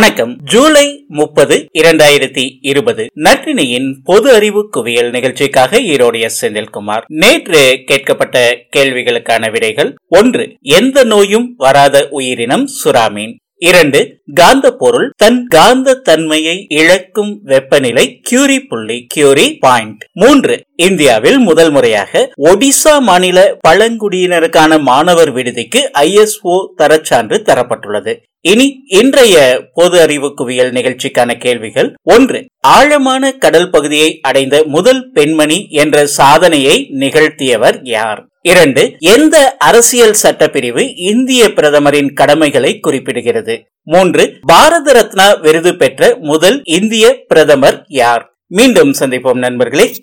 வணக்கம். ஜூலை முப்பது இரண்டாயிரத்தி இருபது. நற்றினியின் பொது அறிவு குவியல் நிகழ்ச்சிக்காக ஈரோடு எஸ் செந்தில்குமார். நேற்று கேட்கப்பட்ட கேள்விகளுக்கான விடைகள் ஒன்று எந்த நோயும் வராத உயிரினம் சுறாமீன். இரண்டு காந்த பொருள் தன் காந்த தன்மையை இழக்கும் வெப்பநிலை கியூரி புள்ளி கியூரி பாயிண்ட் மூன்று இந்தியாவில் முதல் முறையாக ஒடிசா மாநில பழங்குடியினருக்கான மாணவர் விடுதிக்கு ஐஎஸ்ஓ தரச்சான்று தரப்பட்டுள்ளது. இனி இன்றைய பொது அறிவு குவியல் நிகழ்ச்சிக்கான கேள்விகள். ஒன்று ஆழமான கடல் பகுதியை அடைந்த முதல் பெண்மணி என்ற சாதனையை நிகழ்த்தியவர் யார்? இரண்டு எந்த அரசியல் சட்டப்பிரிவு இந்திய பிரதமரின் கடமைகளை குறிப்பிடுகிறது? மூன்று பாரத ரத்னா விருது பெற்ற முதல் இந்திய பிரதமர் யார்? மீண்டும் சந்திப்போம் நண்பர்களே.